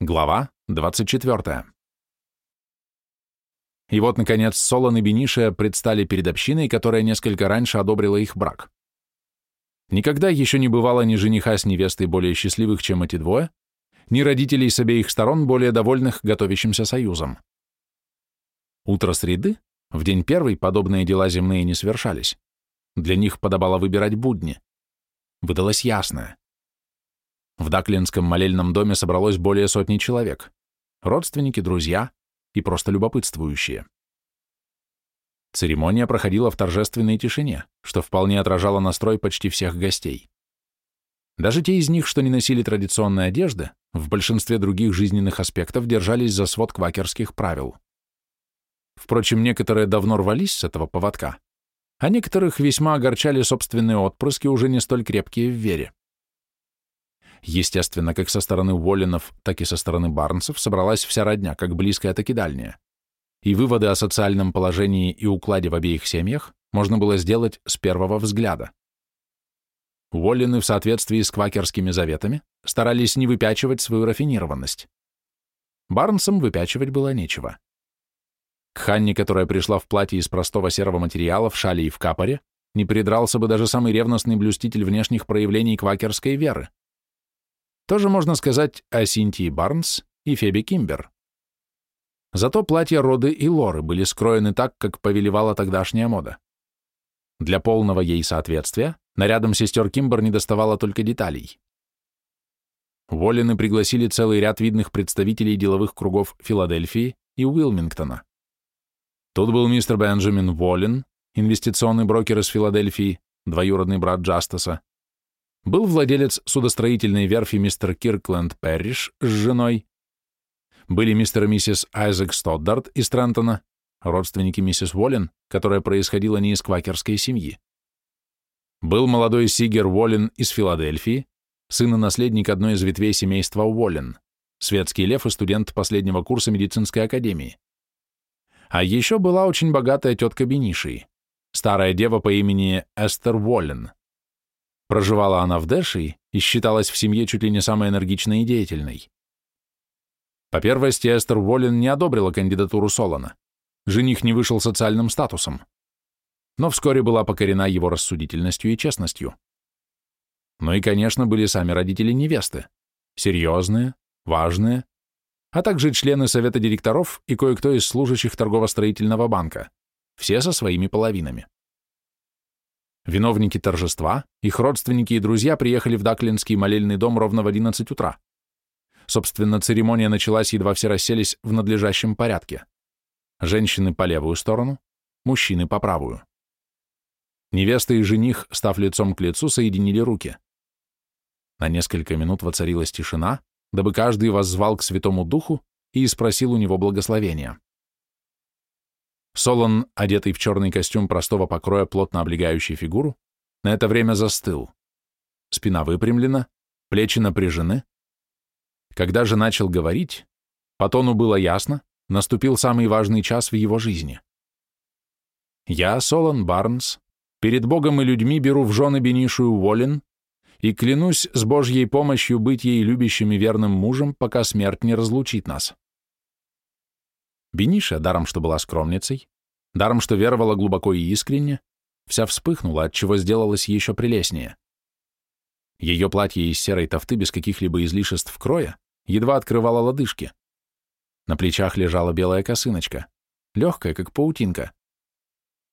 Глава 24. И вот, наконец, Солон и Бениша предстали перед общиной, которая несколько раньше одобрила их брак. Никогда еще не бывало ни жениха с невестой более счастливых, чем эти двое, ни родителей с обеих сторон более довольных готовящимся союзом. Утро среды, в день первый, подобные дела земные не совершались. Для них подобало выбирать будни. Выдалось ясное. В Даклинском молельном доме собралось более сотни человек. Родственники, друзья и просто любопытствующие. Церемония проходила в торжественной тишине, что вполне отражало настрой почти всех гостей. Даже те из них, что не носили традиционной одежды, в большинстве других жизненных аспектов держались за свод квакерских правил. Впрочем, некоторые давно рвались с этого поводка, а некоторых весьма огорчали собственные отпрыски, уже не столь крепкие в вере. Естественно, как со стороны Уоллинов, так и со стороны Барнсов собралась вся родня, как близкая, так и дальняя. И выводы о социальном положении и укладе в обеих семьях можно было сделать с первого взгляда. Уоллины в соответствии с квакерскими заветами старались не выпячивать свою рафинированность. Барнсам выпячивать было нечего. К Ханне, которая пришла в платье из простого серого материала, в шале и в капоре, не придрался бы даже самый ревностный блюститель внешних проявлений квакерской веры. Тоже можно сказать о Синтии Барнс и Фебе Кимбер. Зато платья Роды и Лоры были скроены так, как повелевала тогдашняя мода. Для полного ей соответствия нарядом сестер Кимбер не доставало только деталей. Воллины пригласили целый ряд видных представителей деловых кругов Филадельфии и Уилмингтона. Тут был мистер Бенджамин Воллин, инвестиционный брокер из Филадельфии, двоюродный брат Джастаса, был владелец судостроительной верфи мистер Киркленд Перриш с женой, были мистер и миссис Айзек Стоддарт из Трентона, родственники миссис Уоллен, которая происходила не из квакерской семьи. Был молодой Сигер Уоллен из Филадельфии, сын и наследник одной из ветвей семейства Уоллен, светский лев и студент последнего курса медицинской академии. А еще была очень богатая тетка Бениши, старая дева по имени Эстер Уоллен. Проживала она в Дэши и считалась в семье чуть ли не самой энергичной и деятельной. По первости, Эстер Уоллен не одобрила кандидатуру Солона. Жених не вышел социальным статусом. Но вскоре была покорена его рассудительностью и честностью. Ну и, конечно, были сами родители невесты. Серьезные, важные, а также члены совета директоров и кое-кто из служащих торгово-строительного банка, все со своими половинами. Виновники торжества, их родственники и друзья приехали в Даклинский молельный дом ровно в 11 утра. Собственно, церемония началась, едва все расселись в надлежащем порядке. Женщины по левую сторону, мужчины по правую. Невеста и жених, став лицом к лицу, соединили руки. На несколько минут воцарилась тишина, дабы каждый воззвал к Святому Духу и спросил у него благословения. Солон, одетый в черный костюм простого покроя, плотно облегающий фигуру, на это время застыл. Спина выпрямлена, плечи напряжены. Когда же начал говорить, по тону было ясно, наступил самый важный час в его жизни. «Я, Солон Барнс, перед Богом и людьми беру в жены Бенишую Уоллен и клянусь с Божьей помощью быть ей любящим и верным мужем, пока смерть не разлучит нас». Бениша, даром что была скромницей, даром что веровала глубоко и искренне, вся вспыхнула, отчего сделалась еще прелестнее. Ее платье из серой тофты без каких-либо излишеств кроя едва открывало лодыжки. На плечах лежала белая косыночка, легкая, как паутинка.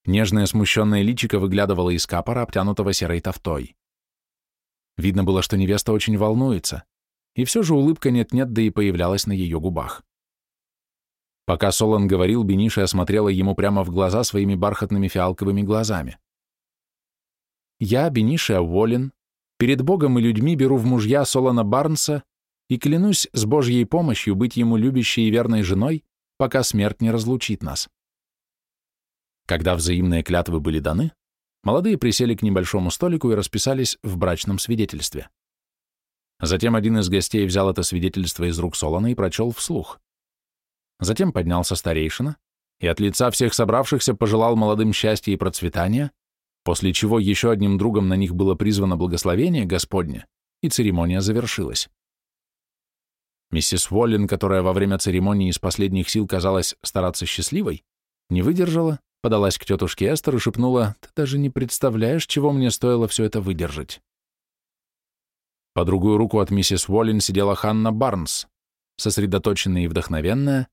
Нежное смущенное личико выглядывало из капора, обтянутого серой тофтой. Видно было, что невеста очень волнуется, и все же улыбка нет-нет, да и появлялась на ее губах. Пока Солон говорил, Бениша осмотрела ему прямо в глаза своими бархатными фиалковыми глазами. «Я, Бениша Волин, перед Богом и людьми беру в мужья Солона Барнса и клянусь с Божьей помощью быть ему любящей и верной женой, пока смерть не разлучит нас». Когда взаимные клятвы были даны, молодые присели к небольшому столику и расписались в брачном свидетельстве. Затем один из гостей взял это свидетельство из рук Солона и прочел вслух. Затем поднялся старейшина и от лица всех собравшихся пожелал молодым счастья и процветания, после чего еще одним другом на них было призвано благословение Господне, и церемония завершилась. Миссис Уоллин, которая во время церемонии из последних сил казалась стараться счастливой, не выдержала, подалась к тетушке Эстер и шепнула, «Ты даже не представляешь, чего мне стоило все это выдержать». По другую руку от миссис Уоллин сидела Ханна Барнс, сосредоточенная и вдохновенная,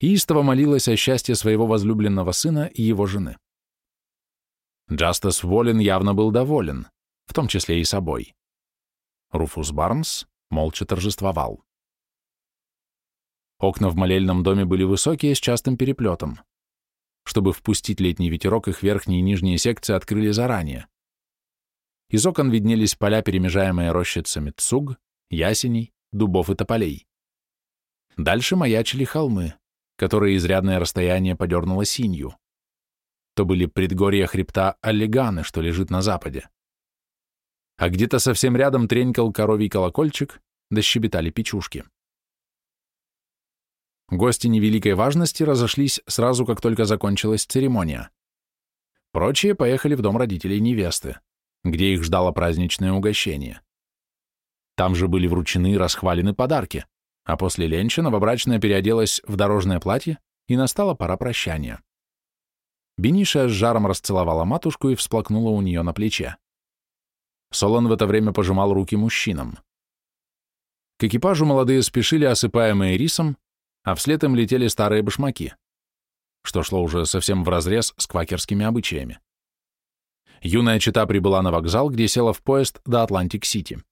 и истово молилась о счастье своего возлюбленного сына и его жены. Джастас Уоллин явно был доволен, в том числе и собой. Руфус Барнс молча торжествовал. Окна в молельном доме были высокие, с частым переплетом. Чтобы впустить летний ветерок, их верхние и нижние секции открыли заранее. Из окон виднелись поля, перемежаемые рощицами цуг, ясеней, дубов и тополей. Дальше маячили холмы, которые изрядное расстояние подернуло синью. То были предгорья хребта Аллиганы, что лежит на западе. А где-то совсем рядом тренькал коровий колокольчик, да щебетали печушки. Гости невеликой важности разошлись сразу, как только закончилась церемония. Прочие поехали в дом родителей невесты, где их ждало праздничное угощение. Там же были вручены и расхвалены подарки, а после ленча новобрачная переоделась в дорожное платье, и настала пора прощания. Бениша с жаром расцеловала матушку и всплакнула у нее на плече. Солон в это время пожимал руки мужчинам. К экипажу молодые спешили, осыпаемые рисом, а вслед им летели старые башмаки, что шло уже совсем вразрез с квакерскими обычаями. Юная чета прибыла на вокзал, где села в поезд до Атлантик-Сити.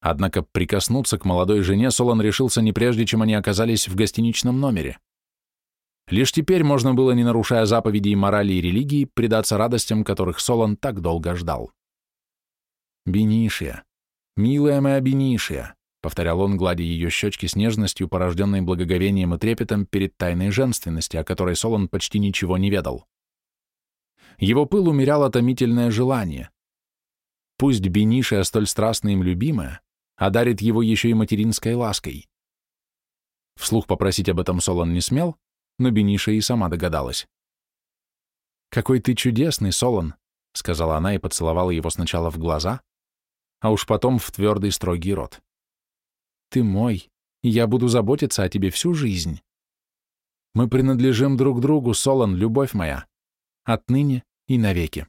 Однако прикоснуться к молодой жене Солон решился не прежде, чем они оказались в гостиничном номере. Лишь теперь можно было, не нарушая заповедей морали и религии, предаться радостям, которых Солон так долго ждал. «Бенишия, милая моя Бенишия», — повторял он, гладя ее щечки с нежностью, порожденной благоговением и трепетом перед тайной женственности, о которой Солон почти ничего не ведал. Его пыл умеряло томительное желание. Пусть Бенишия, столь страстно им любимая, одарит его еще и материнской лаской. Вслух попросить об этом Солон не смел, но Бениша и сама догадалась. «Какой ты чудесный, Солон!» — сказала она и поцеловала его сначала в глаза, а уж потом в твердый строгий рот. Ты мой, и я буду заботиться о тебе всю жизнь. Мы принадлежим друг другу, Солон, любовь моя, отныне и навеки.